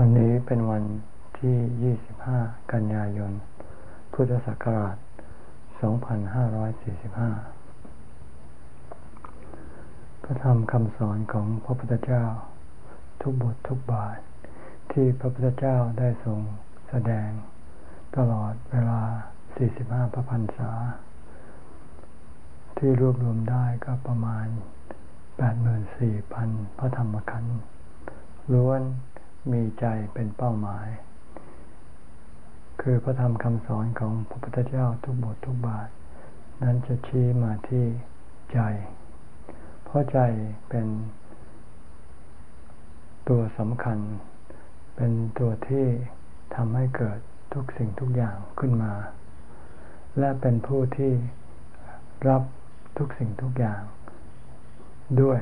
วันนี้เป็นวันที่ 25 กันยายน พุทธศักราช 2545 พระธรรมคำสอนของพระพุทธเจ้า ทุกบททุกบาทที่พระพุทธเจ้าได้ทรงแสดงตลอดเวลา 45 พระพรรษา ที่รวบรวมได้ก็ประมาณ 84,000 พระธรรมขันธ์ล้วน มีใจเป็นเป้าหมาย คือพระธรรมคำสอนของพระพุทธเจ้าทุกบททุกบาท นั้นจะชี้มาที่ใจ เพราะใจเป็นตัวสำคัญ เป็นตัวที่ทำให้เกิดทุกสิ่งทุกอย่างขึ้นมา และเป็นผู้ที่รับทุกสิ่งทุกอย่างด้วย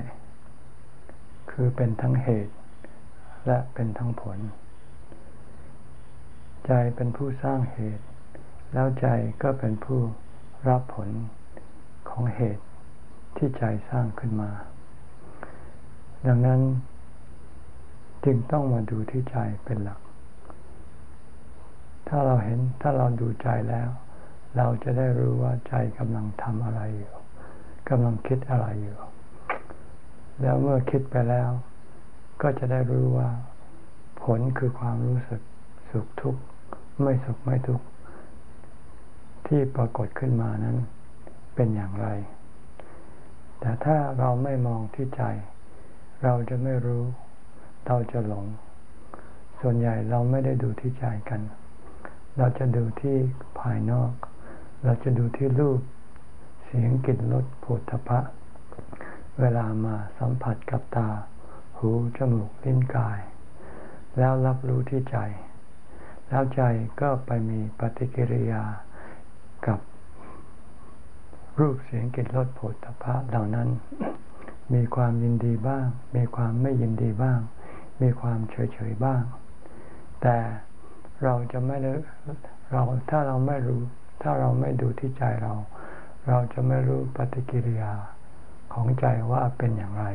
คือเป็นทั้งเหตุ และเป็นทั้งผล ใจเป็นผู้สร้างเหตุ แล้วใจก็เป็นผู้รับผลของเหตุที่ใจสร้างขึ้นมา ดังนั้นจึงต้องมาดูที่ใจเป็นหลัก ถ้าเราเห็นถ้าเราดูใจแล้ว เราจะได้รู้ว่าใจกำลังทำอะไรอยู่กำลังคิดอะไรอยู่ แล้วเมื่อคิดไปแล้ว ก็จะได้รู้ว่า ผลคือความรู้สึกสุขทุกข์ไม่สุขไม่ทุกข์ที่ปรากฏขึ้นมานั้นเป็นอย่างไร แต่ถ้าเราไม่มองที่ใจ เราจะไม่รู้ เราจะหลง ส่วนใหญ่เราไม่ได้ดูที่ใจกัน เราจะดูที่ภายนอก เราจะดูที่รูป เสียงกลิ่นรสผดทพะ เวลามาสัมผัสกับตา หูจมูกลิ้นกาย แล้วรับรู้ที่ใจ แล้วใจก็ไปมีปฏิกิริยากับรูปเสียงกลิ่นรสผลตภะเหล่านั้น มีความยินดีบ้าง มีความไม่ยินดีบ้าง มีความเฉยเฉยบ้าง แต่เราจะไม่เราถ้าเราไม่รู้ ถ้าเราไม่ดูที่ใจเรา เราจะไม่รู้ปฏิกิริยาของใจว่าเป็นอย่างไร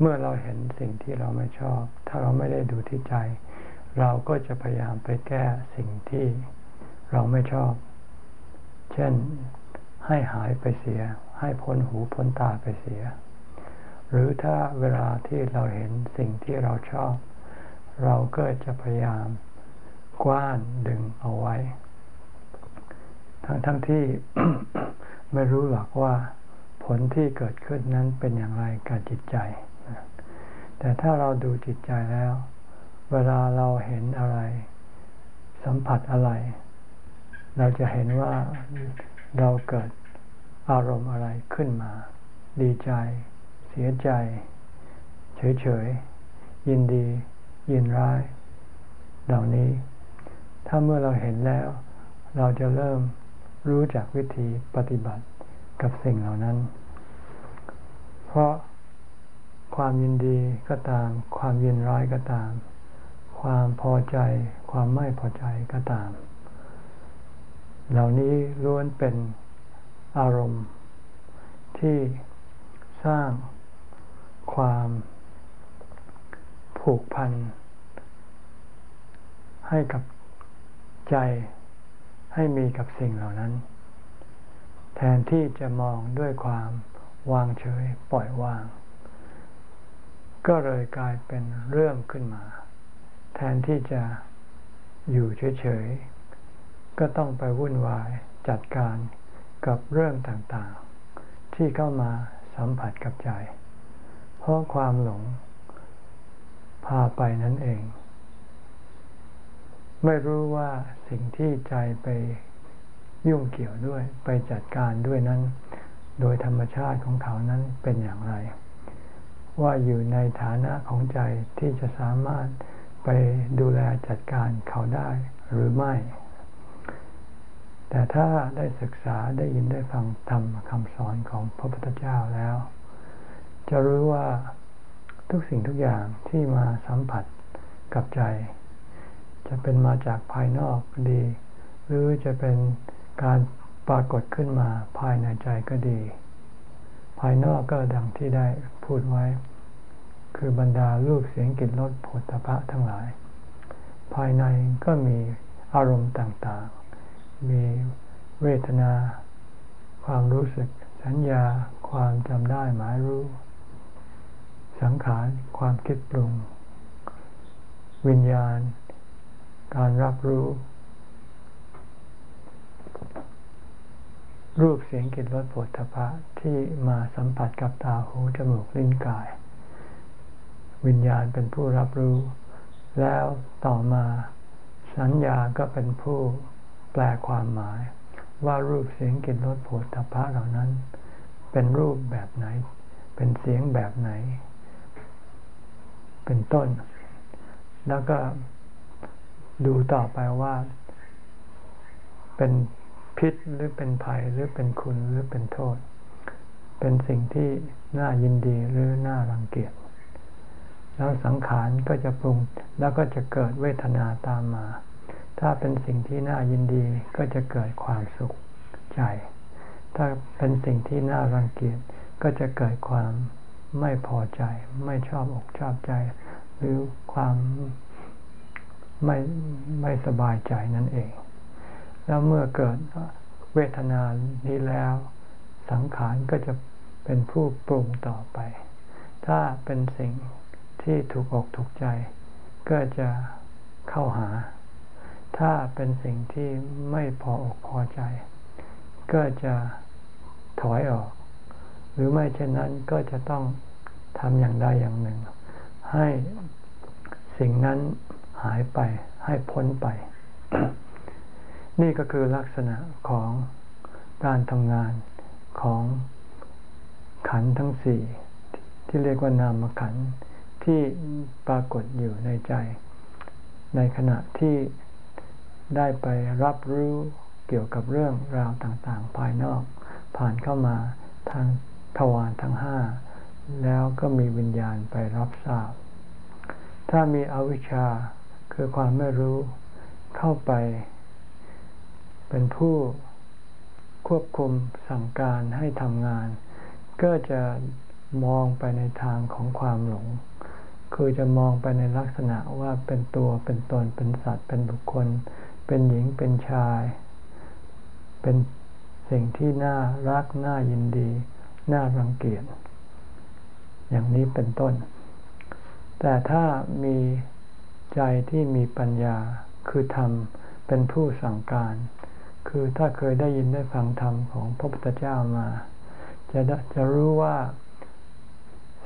เมื่อเราเห็นสิ่งที่เราไม่ชอบ ถ้าเราไม่ได้ดูที่ใจ เราก็จะพยายามไปแก้สิ่งที่เราไม่ชอบ เช่นให้หายไปเสีย ให้พ้นหูพ้นตาไปเสีย หรือถ้าเวลาที่เราเห็นสิ่งที่เราชอบ เราก็จะพยายามกว้านดึงเอาไว้ ทั้งทั้งที่ไม่รู้หรอกว่าผลที่เกิดขึ้นนั้นเป็นอย่างไรกับจิตใจ แต่ถ้าเราดูจิตใจแล้ว เวลาเราเห็นอะไร สัมผัสอะไร เราจะเห็นว่าเราเกิดอารมณ์อะไรขึ้นมา ดีใจ เสียใจ เฉยๆ ยินดี ยินร้าย เหล่านี้ ถ้าเมื่อเราเห็นแล้ว เราจะเริ่มรู้จักวิธีปฏิบัติกับสิ่งเหล่านั้น เพราะ ความยินดีก็ตาม ความยินร้ายก็ตาม ความพอใจ ความไม่พอใจก็ตาม เหล่านี้ล้วนเป็นอารมณ์ ที่สร้างความผูกพัน ให้กับใจให้มีกับสิ่งเหล่านั้น แทนที่จะมองด้วยความวางเฉยปล่อยวาง ก็เลยกลายเป็นเรื่องขึ้นมา แทนที่จะอยู่เฉยๆ ก็ต้องไปวุ่นวายจัดการกับเรื่องต่างๆ ที่เข้ามาสัมผัสกับใจ เพราะความหลงพาไปนั่นเอง ไม่รู้ว่าสิ่งที่ใจไปยุ่งเกี่ยวด้วย ไปจัดการด้วยนั้น โดยธรรมชาติของเขานั้นเป็นอย่างไร ว่าอยู่ในฐานะของใจที่จะสามารถไปดูแลจัดการเขาได้หรือไม่ แต่ถ้าได้ศึกษาได้ยินได้ฟังธรรมคำสอนของพระพุทธเจ้าแล้ว จะรู้ว่าทุกสิ่งทุกอย่างที่มาสัมผัสกับใจ จะเป็นมาจากภายนอกก็ดี หรือจะเป็นการปรากฏขึ้นมาภายในใจก็ดีายนอกก็ดังที่ได้พูดไว้ คือบรรดารูปเสียงกลิ่นรสผลตภะทั้งหลาย ภายในก็มีอารมณ์ต่างๆ มีเวทนา ความรู้สึก สัญญา ความจำได้หมายรู้ สังขาร ความคิดปรุง วิญญาณ การรับรู้ รูปเสียงกลิ่นรสผลทพะที่มาสัมผัสกับตาหูจมูกลิ้นกาย วิญญาณเป็นผู้รับรู้ แล้วต่อมาสัญญาก็เป็นผู้แปลความหมาย ว่ารูปเสียงกลิ่นรสผลทพะเหล่านั้น เป็นรูปแบบไหน เป็นเสียงแบบไหน เป็นต้น แล้วก็ดูต่อไปว่าเป็น พิษหรือเป็นภัยหรือเป็นคุณหรือเป็นโทษ เป็นสิ่งที่น่ายินดีหรือน่ารังเกียจแล้วสังขารก็จะปรุงแล้วก็จะเกิดเวทนาตามมา ถ้าเป็นสิ่งที่น่ายินดีก็จะเกิดความสุขใจ ถ้าเป็นสิ่งที่น่ารังเกียจก็จะเกิดความไม่พอใจ ไม่ชอบอกชอบใจ หรือความไม่ไม่สบายใจนั่นเอง แล้วเมื่อเกิดเวทนานี้แล้ว สังขารก็จะเป็นผู้ปรุงต่อไป ถ้าเป็นสิ่งที่ถูกอกถูกใจ ก็จะเข้าหา ถ้าเป็นสิ่งที่ไม่พออกพอใจ ก็จะถอยออก หรือไม่เช่นนั้นก็จะต้องทำอย่างใดอย่างหนึ่ง ให้สิ่งนั้นหายไปให้พ้นไป นี่ก็คือลักษณะของการทำงานของขันทั้งสี่ที่เรียกว่านามขันที่ปรากฏอยู่ในใจ ในขณะที่ได้ไปรับรู้เกี่ยวกับเรื่องราวต่างๆ ภายนอก ผ่านเข้ามาทางทวารทั้งห้าแล้วก็มีวิญญาณไปรับทราบ ถ้ามีอวิชชาคือความไม่รู้เข้าไป เป็นผู้ควบคุมสั่งการให้ทำงาน ก็จะมองไปในทางของความหลง คือจะมองไปในลักษณะว่าเป็นตัวเป็นตนเป็นสัตว์เป็นบุคคล เป็นหญิงเป็นชาย เป็นสิ่งที่น่ารักน่ายินดี น่ารังเกียจอย่างนี้เป็นต้น แต่ถ้ามีใจที่มีปัญญาคือธรรมเป็นผู้สั่งการ คือถ้าเคยได้ยินได้ฟังธรรมของพระพุทธเจ้ามา จะจะรู้ว่า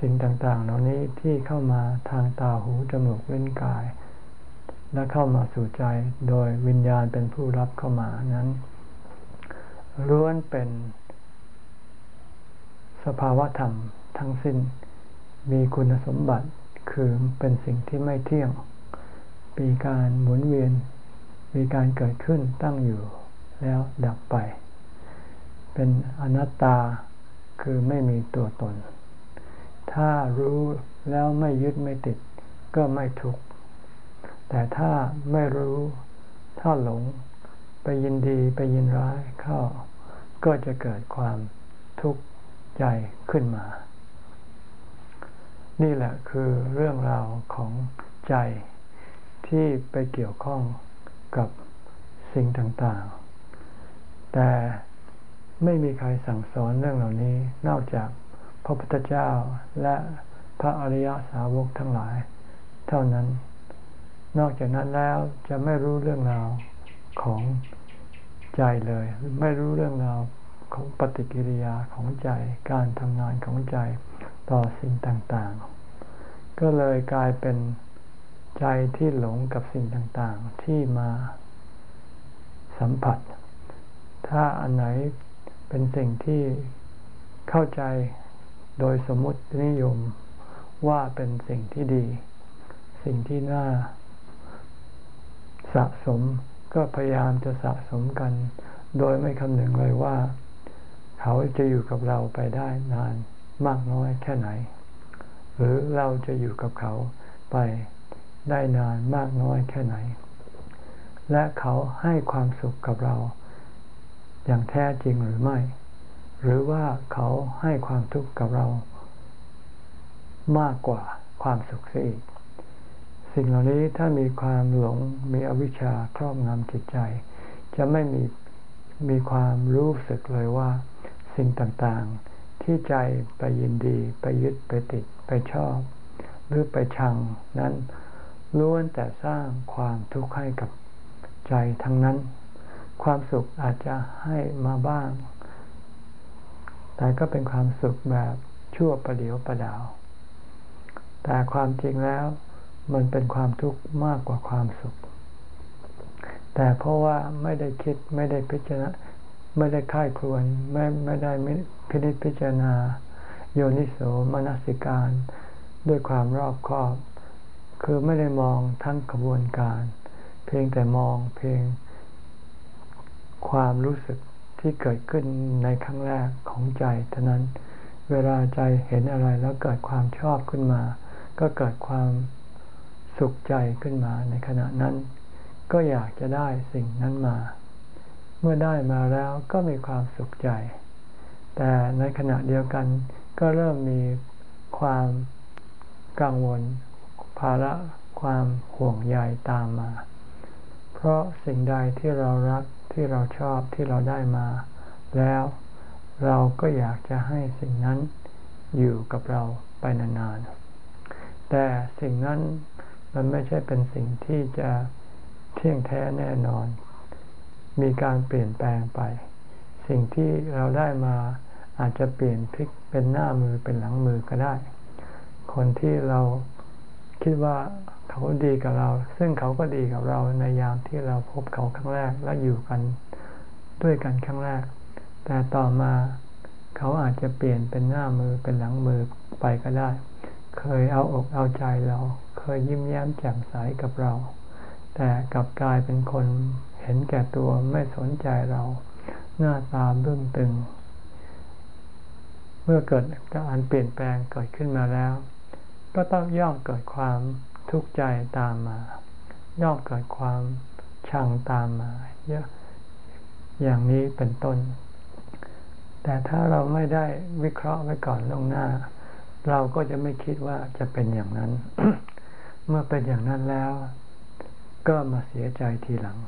สิ่งต่างๆ เหล่านี้ที่เข้ามาทางตาหูจมูกเล่นกาย และเข้ามาสู่ใจโดยวิญญาณเป็นผู้รับเข้ามานั้นล้วนเป็นสภาวะธรรมทั้งสิ้นมีคุณสมบัติคือเป็นสิ่งที่ไม่เที่ยง มีการหมุนเวียน มีการเกิดขึ้นตั้งอยู่ แล้วดับไป เป็นอนัตตาคือไม่มีตัวตน ถ้ารู้แล้วไม่ยึดไม่ติด ก็ไม่ทุกข์ แต่ถ้าไม่รู้ ถ้าหลง ไปยินดีไปยินร้ายเข้า ก็จะเกิดความทุกข์ใจขึ้นมา นี่แหละคือเรื่องราวของใจที่ไปเกี่ยวข้องกับสิ่งต่างๆ แต่ไม่มีใครสั่งสอนเรื่องเหล่านี้ นอกจากพระพุทธเจ้าและพระอริยสาวกทั้งหลาย เท่านั้น นอกจากนั้นแล้วจะไม่รู้เรื่องราวของใจเลย ไม่รู้เรื่องราวของปฏิกิริยาของใจ การทำงานของใจต่อสิ่งต่างๆ ก็เลยกลายเป็นใจที่หลงกับสิ่งต่างๆ ที่มาสัมผัส ถ้าอันไหนเป็นสิ่งที่เข้าใจโดยสมมตินิยมว่าเป็นสิ่งที่ดี สิ่งที่น่า สะสมก็พยายามจะสะสมกัน โดยไม่คำนึงเลยว่า เขาจะอยู่กับเราไปได้นานมากน้อยแค่ไหน หรือเราจะอยู่กับเขาไปได้นานมากน้อยแค่ไหน และเขาให้ความสุขกับเรา อย่างแท้จริงหรือไม่ หรือว่าเขาให้ความทุกข์กับเรา มากกว่าความสุขเสียอีก สิ่งเหล่านี้ถ้ามีความหลงมีอวิชชาครอบงำจิตใจ จะไม่มีมีความรู้สึกเลยว่า สิ่งต่างๆ ที่ใจไปยินดีไปยึดไปติดไปชอบ หรือไปชังนั้นล้วนแต่สร้างความทุกข์ให้กับใจทั้งนั้น ความสุขอาจจะให้มาบ้าง แต่ก็เป็นความสุขแบบชั่วประเดียวประดาว แต่ความจริงแล้วมันเป็นความทุกข์มากกว่าความสุข แต่เพราะว่าไม่ได้คิดไม่ได้พิจารณาไม่ได้ค่ายควรไม่ไม่ได้พิจิตพิจารณา โยนิโสมนสิการ ด้วยความรอบคอบ คือไม่ได้มองทั้งกระบวนการ เพียงแต่มองเพียง ความรู้สึกที่เกิดขึ้นในครั้งแรกของใจเท่านั้น เวลาใจเห็นอะไรแล้วเกิดความชอบขึ้นมา ก็เกิดความสุขใจขึ้นมาในขณะนั้น ก็อยากจะได้สิ่งนั้นมา เมื่อได้มาแล้วก็มีความสุขใจ แต่ในขณะเดียวกันก็เริ่มมีความกังวล ภาระความห่วงใยตามมา เพราะสิ่งใดที่เรารัก ที่เราชอบที่เราได้มา แล้วเราก็อยากจะให้สิ่งนั้นอยู่กับเราไปนานๆ แต่สิ่งนั้นมันไม่ใช่เป็นสิ่งที่จะเที่ยงแท้แน่นอน มีการเปลี่ยนแปลงไป สิ่งที่เราได้มาอาจจะเปลี่ยนพลิกเป็นหน้ามือเป็นหลังมือก็ได้ คนที่เราคิดว่า เขาดีกับเรา ซึ่งเขาก็ดีกับเราในยามที่เราพบเขาครั้งแรกและอยู่กันด้วยกันครั้งแรก แต่ต่อมาเขาอาจจะเปลี่ยนเป็นหน้ามือเป็นหลังมือไปก็ได้ เคยเอาอกเอาใจเรา เคยยิ้มแย้มแจ่มใสกับเรา แต่กลับกลายเป็นคนเห็นแก่ตัวไม่สนใจเรา หน้าตาบึ้งตึง เมื่อเกิดการเปลี่ยนแปลงเกิดขึ้นมาแล้ว ก็ต้องย่อมเกิดความ ทุกข์ใจตามมา ย่อมเกิดความชังตามมาเยอะอย่างนี้เป็นต้น แต่ถ้าเราไม่ได้วิเคราะห์ไว้ก่อนล่วงหน้า เราก็จะไม่คิดว่าจะเป็นอย่างนั้น เมื่อเป็นอย่างนั้นแล้ว ก็มาเสียใจทีหลัง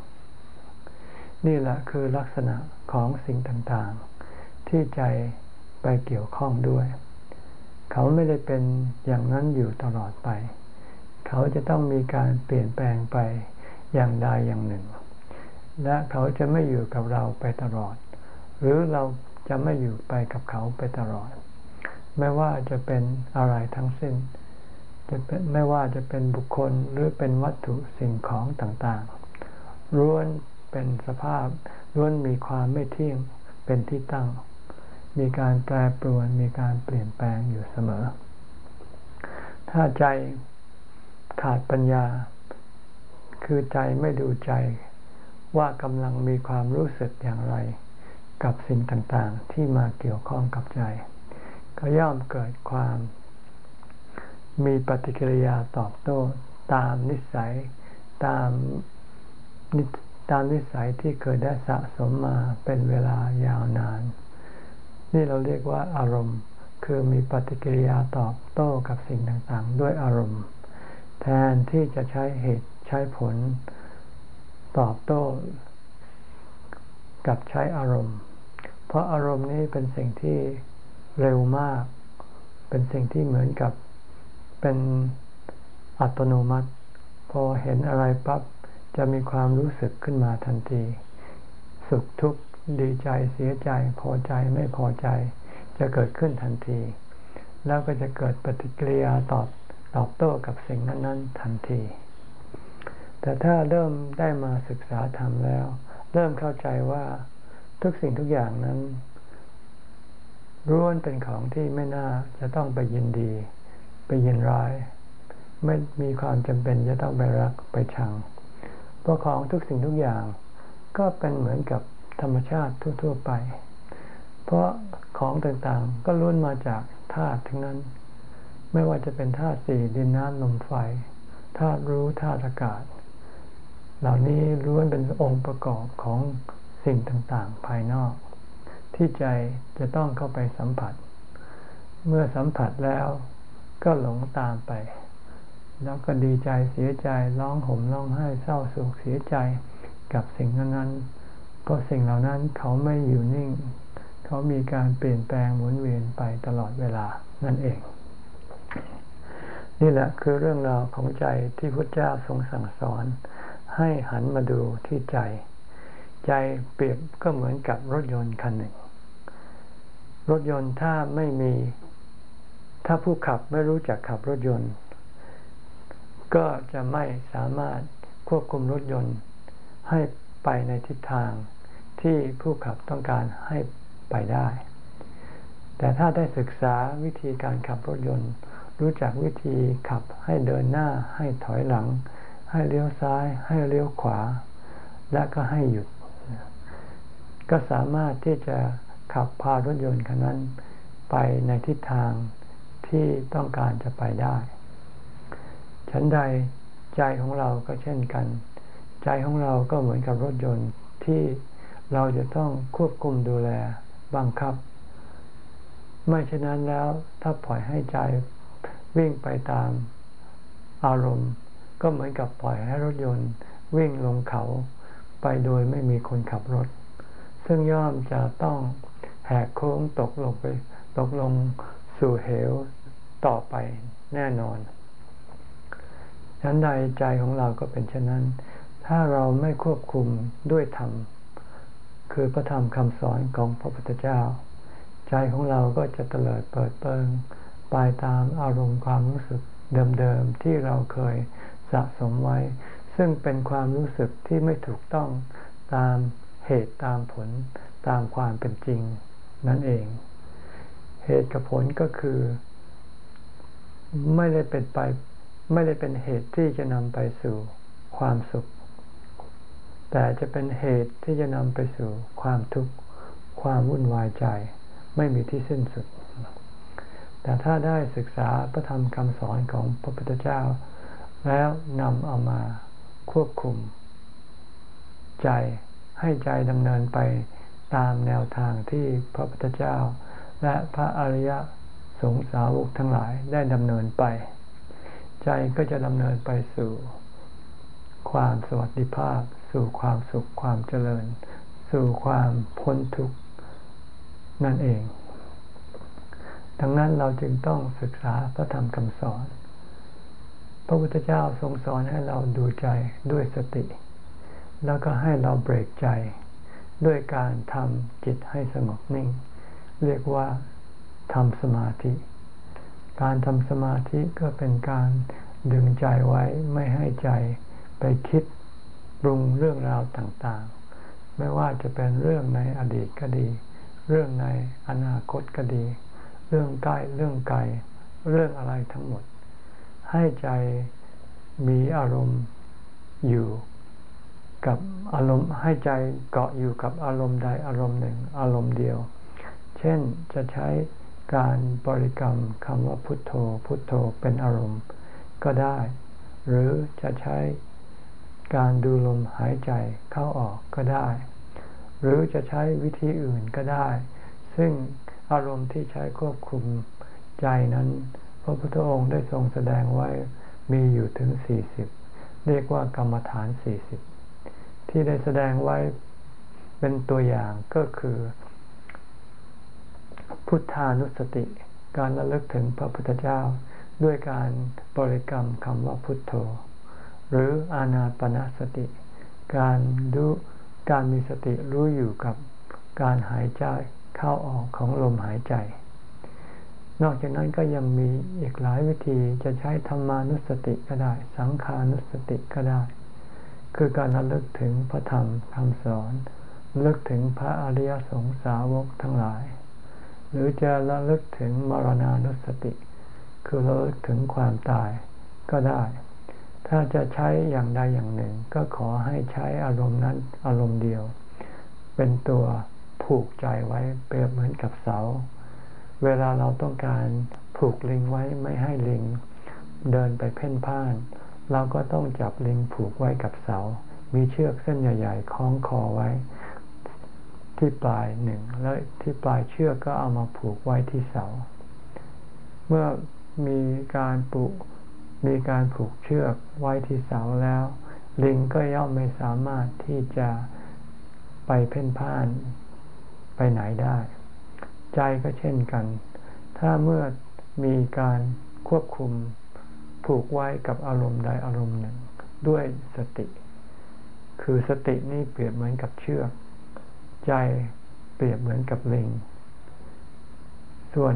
นี่แหละคือลักษณะของสิ่งต่างๆ ที่ใจไปเกี่ยวข้องด้วย เขาไม่ได้เป็นอย่างนั้นอยู่ตลอดไป เขาจะต้องมีการเปลี่ยนแปลงไปอย่างใดอย่างหนึ่ง และเขาจะไม่อยู่กับเราไปตลอด หรือเราจะไม่อยู่ไปกับเขาไปตลอด ไม่ว่าจะเป็นอะไรทั้งสิ้น จะเป็นไม่ว่าจะเป็นบุคคลหรือเป็นวัตถุสิ่งของต่างๆล้วนเป็นสภาพล้วนมีความไม่เที่ยงเป็นที่ตั้ง มีการแปรปรวนมีการเปลี่ยนแปลงอยู่เสมอ ถ้าใจ ขาดปัญญา คือใจไม่ดูใจว่ากำลังมีความรู้สึกอย่างไร กับสิ่งต่างๆ ที่มาเกี่ยวข้องกับใจ ก็ย่อมเกิดความ มีปฏิกิริยาตอบโต้ตามนิสัยตามตามนิสัยที่เคยได้สะสมมาเป็นเวลายาวนาน นี่เราเรียกว่าอารมณ์ คือมีปฏิกิริยาตอบโต้กับสิ่งต่างๆ ด้วยอารมณ์ แทนที่จะใช้เหตุใช้ผล ตอบโต้ กับใช้อารมณ์ เพราะอารมณ์นี้เป็นสิ่งที่เร็วมาก เป็นสิ่งที่เหมือนกับเป็นอัตโนมัติ พอเห็นอะไรปั๊บจะมีความรู้สึกขึ้นมาทันที สุขทุกข์ดีใจเสียใจ พอใจไม่พอใจ จะเกิดขึ้นทันที แล้วก็จะเกิดปฏิกิริยาตอบ ตอบโต้กับสิ่งนั้นๆทันที แต่ถ้าเริ่มได้มาศึกษาธรรมแล้ว เริ่มเข้าใจว่าทุกสิ่งทุกอย่างนั้นร้วนเป็นของที่ไม่น่าจะต้องไปยินดี ไปยินร้าย ไม่มีความจำเป็นจะต้องไปรักไปชัง เพราะของทุกสิ่งทุกอย่าง ก็เป็นเหมือนกับธรรมชาติทั่ว ๆ ไป เพราะของต่างๆก็ล้วนมาจากธาตุทั้งนั้น ไม่ว่าจะเป็นธาตุสี่ดินน้ำลมไฟธาตุรู้ธาตุอากาศ เหล่านี้ล้วนเป็นองค์ประกอบของสิ่งต่างๆ ภายนอก ที่ใจจะต้องเข้าไปสัมผัส เมื่อสัมผัสแล้วก็หลงตามไป แล้วก็ดีใจเสียใจร้องห่มร้องไห้เศร้าโศกเสียใจกับสิ่งนั้นๆก็สิ่งเหล่านั้นเขาไม่อยู่นิ่ง เขามีการเปลี่ยนแปลงหมุนเวียนไปตลอดเวลานั่นเอง นี่แหละคือเรื่องราวของใจที่พระเจ้าทรงสั่งสอน ให้หันมาดูที่ใจ ใจเปรียบก็เหมือนกับรถยนต์คันหนึ่ง รถยนต์ถ้าไม่มี ถ้าผู้ขับไม่รู้จักขับรถยนต์ ก็จะไม่สามารถควบคุมรถยนต์ให้ไปในทิศทางที่ผู้ขับต้องการให้ไปได้ แต่ถ้าได้ศึกษาวิธีการขับรถยนต์ รู้จักวิธีขับให้เดินหน้าให้ถอยหลัง ให้เลี้ยวซ้าย ให้เลี้ยวขวา และก็ให้หยุด ก็สามารถที่จะขับพารถยนต์คันนั้นไปในทิศทางที่ต้องการจะไปได้ ฉันใดใจของเราก็เช่นกัน ใจของเราก็เหมือนกับรถยนต์ที่เราจะต้องควบคุมดูแลบังคับ ไม่เช่นนั้นแล้วถ้าปล่อยให้ใจ วิ่งไปตามอารมณ์ ก็เหมือนกับปล่อยให้รถยนต์ วิ่งลงเขาไปโดยไม่มีคนขับรถ ซึ่งย่อมจะต้องแหกโค้งตกลงไป ตกลงสู่เหวต่อไปแน่นอนฉันใดใจของเราก็เป็นเช่นนั้น ถ้าเราไม่ควบคุมด้วยธรรม คือพระธรรมคำสอนของพระพุทธเจ้า ใจของเราก็จะเตลิดเปิดเปิง ไปตามอารมณ์ความรู้สึกเดิมๆที่เราเคยสะสมไว้ ซึ่งเป็นความรู้สึกที่ไม่ถูกต้องตามเหตุตามผลตามความเป็นจริง นั่นเอง เหตุกับผลก็คือ ไม่ได้เป็นไปไม่ได้เป็นเหตุที่จะนำไปสู่ความสุข แต่จะเป็นเหตุที่จะนำไปสู่ความทุกข์ความวุ่นวายใจ ไม่มีที่สิ้นสุด แต่ถ้าได้ศึกษาพระธรรมคำสอนของพระพุทธเจ้า แล้วนำเอามาควบคุม ใจให้ใจดำเนินไปตามแนวทางที่พระพุทธเจ้า และพระอริยสงสาวกทั้งหลายได้ดำเนินไป ใจก็จะดำเนินไปสู่ ความสวัสดิภาพ สู่ความสุขความเจริญ สู่ความพ้นทุกข์นั่นเอง ดังนั้นเราจึงต้องศึกษาพระธรรมคำสอน พระพุทธเจ้าทรงสอนให้เราดูใจด้วยสติ แล้วก็ให้เราเบรกใจ ด้วยการทำจิตให้สงบนิ่ง เรียกว่าทำสมาธิ การทำสมาธิก็เป็นการดึงใจไว้ไม่ให้ใจไปคิดปรุงเรื่องราวต่างๆ ไม่ว่าจะเป็นเรื่องในอดีตก็ดี เรื่องในอนาคตก็ดี เรื่องใกล้เรื่องไกลเรื่องอะไรทั้งหมด ให้ใจมีอารมณ์อยู่กับอารมณ์ให้ใจเกาะอยู่กับอารมณ์ใดอารมณ์หนึ่ง อารมณ์เดียว เช่นจะใช้การบริกรรมคำว่าพุทโธ พุทโธเป็นอารมณ์ก็ได้ หรือจะใช้การดูลมหายใจเข้าออกก็ได้ หรือจะใช้วิธีอื่นก็ได้ ซึ่ง อารมณ์ที่ใช้ควบคุมใจนั้น พระพุทธองค์ได้ทรงแสดงไว้มีอยู่ถึงสี่สิบเรียกว่ากรรมฐานสี่สิบที่ได้แสดงไว้เป็นตัวอย่างก็คือ พุทธานุสติ การระลึกถึงพระพุทธเจ้า ด้วยการบริกรรมคำว่าพุทโธ หรืออานาปนาสติ การรู้การมีสติรู้อยู่กับการหายใจ เข้าออกของลมหายใจ นอกจากนั้นก็ยังมีอีกหลายวิธีจะใช้ธรรมานุสติก็ได้ สังขานุสติก็ได้ คือการระลึกถึงพระธรรมคำสอนระลึกถึงพระอริยสงสาวกทั้งหลาย หรือจะระลึกถึงมรณานุสติ คือระลึกถึงความตายก็ได้ถ้าจะใช้อย่างใดอย่างหนึ่ง ก็ขอให้ใช้อารมณ์นั้นอารมณ์เดียว เป็นตัว ผูกใจไว้เปรียบเหมือนกับเสา เวลาเราต้องการผูกลิงไว้ไม่ให้ลิง เดินไปเพ่นพ่าน เราก็ต้องจับลิงผูกไว้กับเสา มีเชือกเส้นใหญ่ๆคล้องคอไว้ ที่ปลายหนึ่งแล้วที่ปลายเชือกก็เอามาผูกไว้ที่เสา เมื่อมีการปุมีการผูกเชือกไว้ที่เสาแล้ว ลิงก็ย่อมไม่สามารถที่จะไปเพ่นพ่าน ไปไหนได้ ใจก็เช่นกัน ถ้าเมื่อมีการควบคุมผูกไว้กับอารมณ์ใดอารมณ์หนึ่ง ด้วยสติ คือสตินี่เปรียบเหมือนกับเชือก ใจเปรียบเหมือนกับลิง ส่วน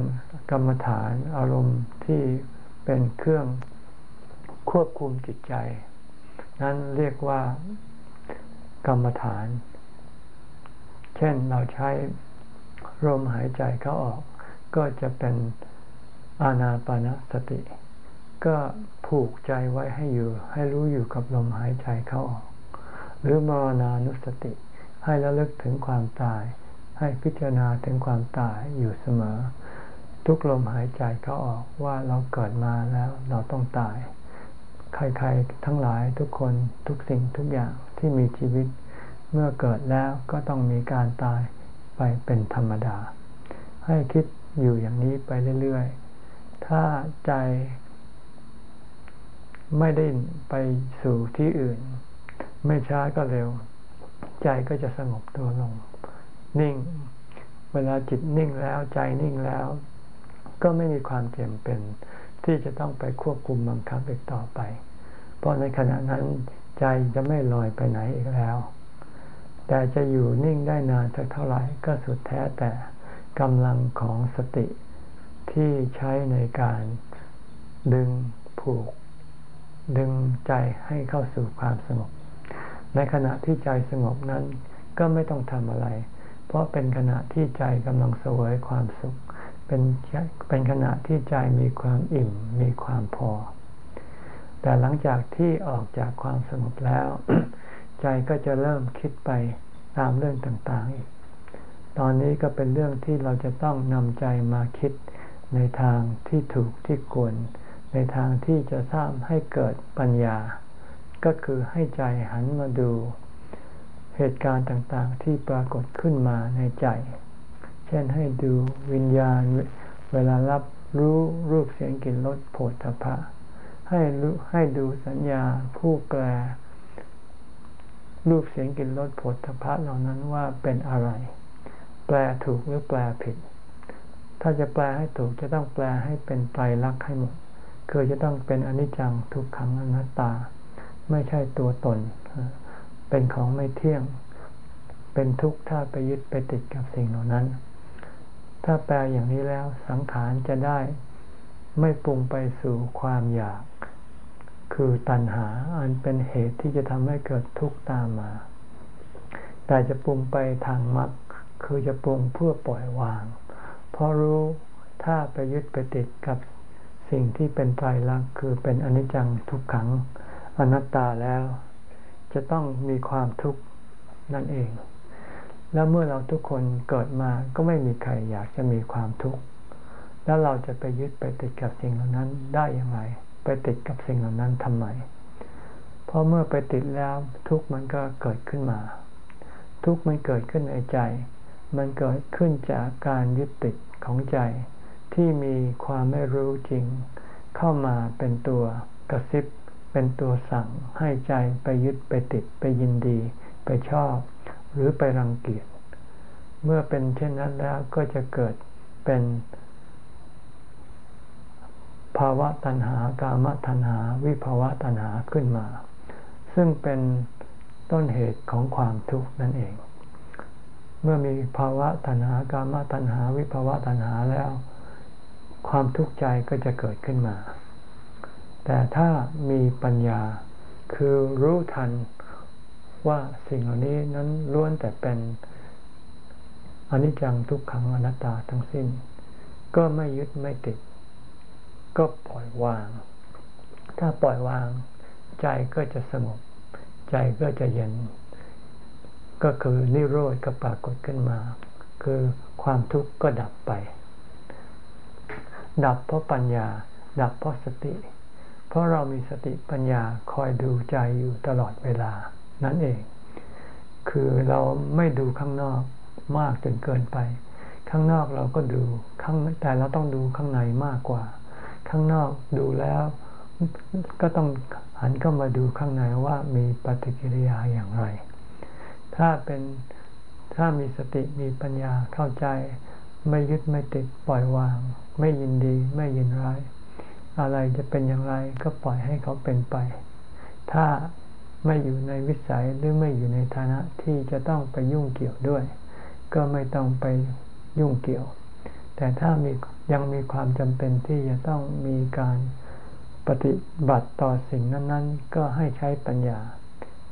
กรรมฐานอารมณ์ที่เป็นเครื่องควบคุมจิตใจ นั้นเรียกว่ากรรมฐาน เช่นเราใช้ลมหายใจเข้าออก ก็จะเป็นอานาปานสติ ก็ผูกใจไว้ให้อยู่ ให้รู้อยู่กับลมหายใจเข้าออก หรือมรณานุสติ ให้ระลึกถึงความตาย ให้พิจารณาถึงความตายอยู่เสมอ ทุกลมหายใจเข้าออกว่าเราเกิดมาแล้วเราต้องตาย ใครๆทั้งหลายทุกคนทุกสิ่งทุกอย่างที่มีชีวิต เมื่อเกิดแล้วก็ต้องมีการตายไปเป็นธรรมดา ให้คิดอยู่อย่างนี้ไปเรื่อยๆ ถ้าใจไม่ได้ไปสู่ที่อื่น ไม่ช้าก็เร็ว ใจก็จะสงบตัวลง นิ่ง เวลาจิตนิ่งแล้วใจนิ่งแล้ว ก็ไม่มีความเจำเป็น ที่จะต้องไปควบคุมบังคับอีกต่อไป เพราะในขณะนั้นใจจะไม่ลอยไปไหนอีกแล้ว แต่จะอยู่นิ่งได้นานสักเท่าไหร่ก็สุดแท้แต่กำลังของสติที่ใช้ในการดึงผูก ดึงใจให้เข้าสู่ความสงบ ในขณะที่ใจสงบนั้นก็ไม่ต้องทำอะไร เพราะเป็นขณะที่ใจกำลังเสวยความสุข เป็นเป็นขณะที่ใจมีความอิ่ม มีความพอ แต่หลังจากที่ออกจากความสงบแล้ว ใจก็จะเริ่มคิดไปตามเรื่องต่างๆอีก ตอนนี้ก็เป็นเรื่องที่เราจะต้องนำใจมาคิดในทางที่ถูกที่ควร ในทางที่จะสร้างให้เกิดปัญญา ก็คือให้ใจหันมาดู เหตุการณ์ต่างๆที่ปรากฏขึ้นมาในใจ เช่นให้ดูวิญญาณเวลารับรู้รูปเสียงกลิ่นรสโผฏฐัพพะให้รู้ให้ดูสัญญาผู้แปล รูปเสียงกลิ่นรสผลทพะเหล่านั้นว่าเป็นอะไร แปลถูกหรือแปลผิด ถ้าจะแปลให้ถูกจะต้องแปลให้เป็นไตรลักษณ์ให้หมด คือจะต้องเป็นอนิจจังทุกขังอนัตตา ไม่ใช่ตัวตน เป็นของไม่เที่ยง เป็นทุกข์ถ้าไปยึดไปติดกับสิ่งเหล่านั้น ถ้าแปลอย่างนี้แล้วสังขารจะได้ไม่ปรุงไปสู่ความอยาก คือตัณหาอันเป็นเหตุที่จะทำให้เกิดทุกข์ตามมา แต่จะปรุงไปทางมรรคคือจะปรุงเพื่อปล่อยวาง เพราะรู้ถ้าไปยึดไปติดกับสิ่งที่เป็นไตรลักษณ์คือเป็นอนิจจังทุกขังอนัตตาแล้ว จะต้องมีความทุกข์นั่นเอง แล้วเมื่อเราทุกคนเกิดมาก็ไม่มีใครอยากจะมีความทุกข์แล้วเราจะไปยึดไปติดกับสิ่งเหล่านั้นได้อย่างไร ไปติดกับสิ่งเหล่านั้นทำไม เพราะเมื่อไปติดแล้วทุกข์มันก็เกิดขึ้นมา ทุกข์มันเกิดขึ้นในใจ มันเกิดขึ้นจากการยึดติดของใจ ที่มีความไม่รู้จริง เข้ามาเป็นตัวกระซิบ เป็นตัวสั่งให้ใจไปยึดไปติดไปยินดี ไปชอบ หรือไปรังเกียจ เมื่อเป็นเช่นนั้นแล้วก็จะเกิดเป็น ภาวะตัณหากามตัณหา วิภาวะตัณหาขึ้นมา ซึ่งเป็นต้นเหตุของความทุกข์นั่นเอง เมื่อมีภาวะตัณหากามตัณหา วิภาวะตัณหาแล้ว ความทุกข์ใจก็จะเกิดขึ้นมา แต่ถ้ามีปัญญาคือรู้ทันว่าสิ่งเหล่านี้นั้นล้วนแต่เป็นอนิจจังทุกขังอนัตตาทั้งสิ้น ก็ไม่ยึดไม่ติด ก็ปล่อยวาง ถ้าปล่อยวาง ใจก็จะสงบ ใจก็จะเย็น ก็คือนิโรธก็ปรากฏขึ้นมา คือความทุกข์ก็ดับไป ดับเพราะปัญญา ดับเพราะสติ เพราะเรามีสติปัญญาคอยดูใจอยู่ตลอดเวลา นั่นเอง คือเราไม่ดูข้างนอกมากจนเกินไป ข้างนอกเราก็ดูข้างแต่เราต้องดูข้างในมากกว่า ข้างนอกดูแล้ว ก็ต้องหันเข้ามาดูข้างในว่ามีปฏิกิริยาอย่างไร ถ้าเป็นถ้ามีสติมีปัญญาเข้าใจ ไม่ยึดไม่ติดปล่อยวาง ไม่ยินดีไม่ยินร้าย อะไรจะเป็นอย่างไรก็ปล่อยให้เขาเป็นไป ถ้าไม่อยู่ในวิสัยหรือไม่อยู่ในฐานะที่จะต้องไปยุ่งเกี่ยวด้วย ก็ไม่ต้องไปยุ่งเกี่ยว แต่ถ้ามี ยังมีความจำเป็นที่จะต้องมีการปฏิบัติต่อสิ่งนั้น ๆ ก็ให้ใช้ปัญญา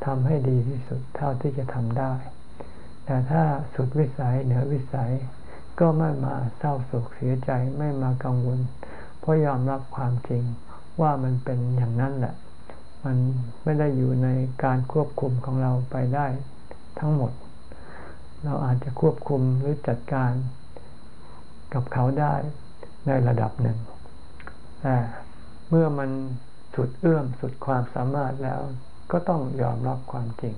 ทำให้ดีที่สุดเท่าที่จะทำได้ แต่ถ้าสุดวิสัยเหนือวิสัยก็ไม่มาเศร้าโศกเสียใจไม่มากังวล เพราะยอมรับความจริงว่ามันเป็นอย่างนั้นแหละ มันไม่ได้อยู่ในการควบคุมของเราไปได้ทั้งหมด เราอาจจะควบคุมหรือจัดการกับเขาได้ ในระดับหนึ่ง เมื่อมันสุดเอื้อมสุดความสามารถแล้ว ก็ต้องยอมรับความจริง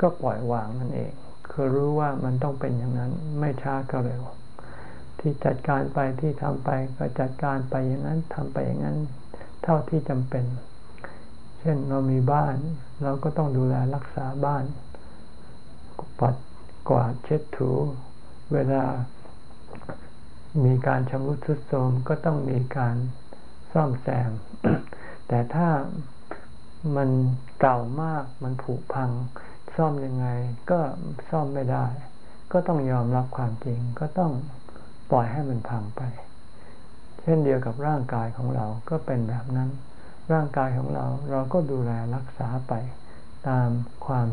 ก็ปล่อยวางนั่นเอง คือรู้ว่ามันต้องเป็นอย่างนั้นไม่ช้าก็เร็ว ที่จัดการไปที่ทำไปก็จัดการไปอย่างนั้นทำไปอย่างนั้น เท่าที่จำเป็น เช่นเรามีบ้าน เราก็ต้องดูแลรักษาบ้านปัดกวาดเช็ดถู เวลา มีการชำรุดทรุดโทรมก็ต้องมีการซ่อมแซม แต่ถ้ามันเก่ามากมันผุพัง ซ่อมยังไงก็ซ่อมไม่ได้ ก็ต้องยอมรับความจริงก็ต้องปล่อยให้มันพังไป เช่นเดียวกับร่างกายของเราก็เป็นแบบนั้น ร่างกายของเราเราก็ดูแลรักษาไปตามความ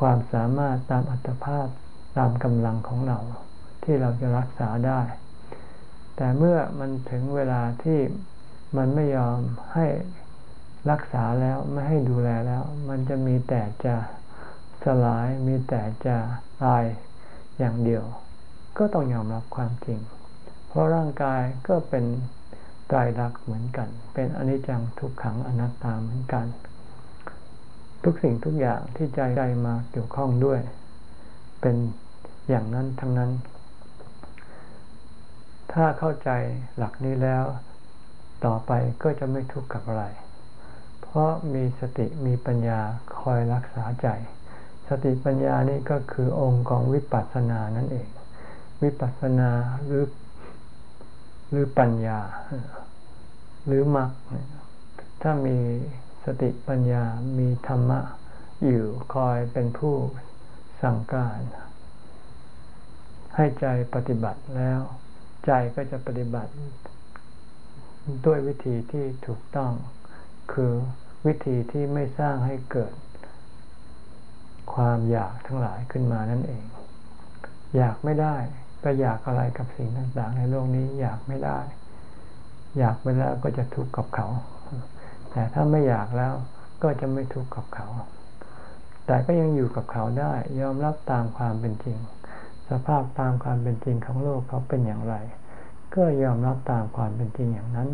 ความสามารถตามอัตภาพ ตามกำลังของเราที่เราจะรักษาได้ แต่เมื่อมันถึงเวลาที่มันไม่ยอมให้รักษาแล้วไม่ให้ดูแลแล้ว มันจะมีแต่จะสลายมีแต่จะตายอย่างเดียว ก็ต้องยอมรับความจริง เพราะร่างกายก็เป็นตายรักเหมือนกัน เป็นอนิจจังทุกขังอนัตตาเหมือนกัน ทุกสิ่งทุกอย่างที่ใจใจมาเกี่ยวข้องด้วย เป็น อย่างนั้นทั้งนั้น ถ้าเข้าใจหลักนี้แล้ว ต่อไปก็จะไม่ทุกข์กับอะไร เพราะมีสติมีปัญญาคอยรักษาใจ สติปัญญานี่ก็คือองค์ของวิปัสสนานั่นเอง วิปัสสนาหรือหรือปัญญา หรือมรรคถ้ามีสติปัญญามีธรรมะอยู่คอยเป็นผู้สั่งการ ให้ใจปฏิบัติแล้ว ใจก็จะปฏิบัติ ด้วยวิธีที่ถูกต้อง คือวิธีที่ไม่สร้างให้เกิด ความอยากทั้งหลายขึ้นมานั่นเอง อยากไม่ได้ไปอยากอะไรกับสิ่งต่างๆ ในโลกนี้อยากไม่ได้ อยากไปแล้วก็จะทุกข์กับเขา แต่ถ้าไม่อยากแล้วก็จะไม่ทุกข์กับเขา แต่ก็ยังอยู่กับเขาได้ ยอมรับตามความเป็นจริง สภาพตามความเป็นจริงของโลกเขาเป็นอย่างไร ก็ยอมรับตามความเป็นจริงอย่างนั้น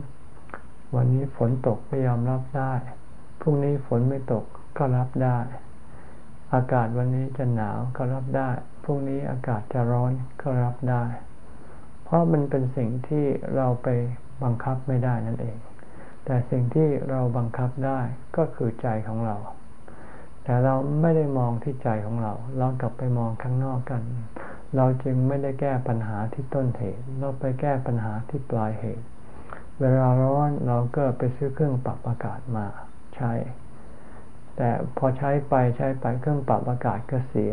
วันนี้ฝนตกก็ยอมรับได้พรุ่งนี้ฝนไม่ตกก็รับได้ อากาศวันนี้จะหนาวก็รับได้พรุ่งนี้อากาศจะร้อนก็รับได้ เพราะมันเป็นสิ่งที่เราไปบังคับไม่ได้นั่นเอง แต่สิ่งที่เราบังคับได้ก็คือใจของเรา แต่เราไม่ได้มองที่ใจของเรา เรากลับไปมองข้างนอกกัน เราจึงไม่ได้แก้ปัญหาที่ต้นเหตุ เราไปแก้ปัญหาที่ปลายเหตุ เวลาร้อนเราก็ไปซื้อเครื่องปรับอากาศมาใช้ แต่พอใช้ไปใช้ไปเครื่องปรับอากาศก็เสีย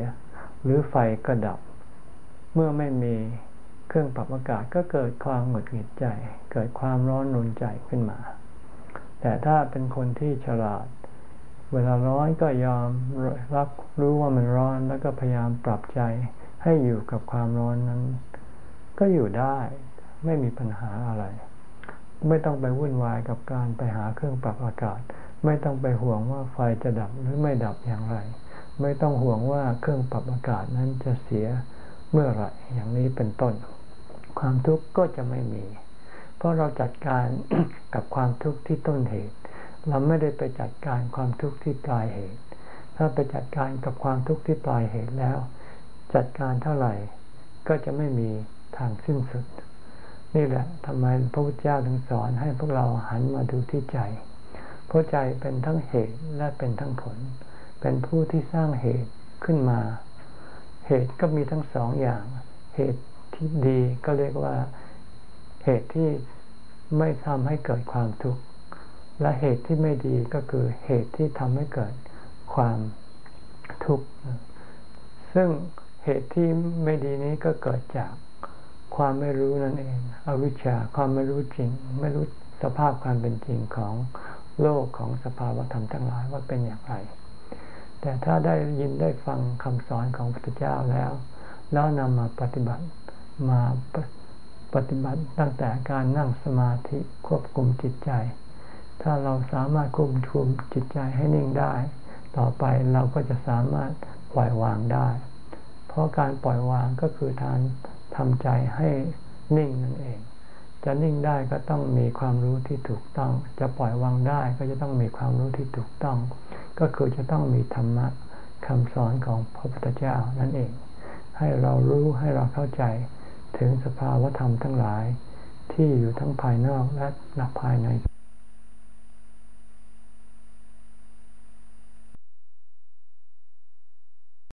หรือไฟก็ดับ เมื่อไม่มีเครื่องปรับอากาศก็เกิดความหงุดหงิดใจ เกิดความร้อนรุนใจขึ้นมา แต่ถ้าเป็นคนที่ฉลาด เวลาร้อนก็ยอมรับรู้ว่ามันร้อนแล้วก็พยายามปรับใจ ให้อยู่กับความร้อนนั้น ก็อยู่ได้ไม่มีปัญหาอะไร ไม่ต้องไปวุ่นวายกับการไปหาเครื่องปรับอากาศ ไม่ต้องไปห่วงว่าไฟจะดับหรือไม่ดับอย่างไร ไม่ต้องห่วงว่าเครื่องปรับอากาศนั้นจะเสียเมื่อไหร่อย่างนี้เป็นต้น ความทุกข์ก็จะไม่มี เพราะเราจัดการกับความทุกข์ที่ต้นเหตุ เราไม่ได้ไปจัดการความทุกข์ที่ปลายเหตุ ถ้าไปจัดการกับความทุกข์ที่ปลายเหตุแล้ว จัดการเท่าไหร่ ก็จะไม่มีทางสิ้นสุด นี่แหละทำไมพระพุทธเจ้าถึงสอนให้พวกเราหันมาดูที่ใจ เพราะใจเป็นทั้งเหตุและเป็นทั้งผล เป็นผู้ที่สร้างเหตุขึ้นมา เหตุก็มีทั้งสองอย่าง เหตุที่ดีก็เรียกว่าเหตุที่ไม่ทำให้เกิดความทุกข์ และเหตุที่ไม่ดีก็คือเหตุที่ทำให้เกิดความทุกข์ ซึ่ง เหตุที่ไม่ดีนี้ก็เกิดจากความไม่รู้นั่นเอง อวิชชาความไม่รู้จริง ไม่รู้สภาพความเป็นจริงของโลกของสภาวธรรมทั้งหลายว่าเป็นอย่างไร แต่ถ้าได้ยินได้ฟังคำสอนของพระพุทธเจ้าแล้ว แล้วนำมาปฏิบัติมาปฏิบัติตั้งแต่การนั่งสมาธิควบคุมจิตใจ ถ้าเราสามารถควบคุมจิตใจให้นิ่งได้ ต่อไปเราก็จะสามารถปล่อยวางได้ ราะการปล่อยวางก็คือทานทำใจให้นิ่งนั่นเอง จะนิ่งได้ก็ต้องมีความรู้ที่ถูกต้อง จะปล่อยวางได้ก็จะต้องมีความรู้ที่ถูกต้อง ก็คือจะต้องมีธรรมะคำสอนของพระพุทธเจ้านั่นเอง ให้เรารู้ให้เราเข้าใจถึงสภาวธรรมทั้งหลาย ที่อยู่ทั้งภายนอกและหลักภายใน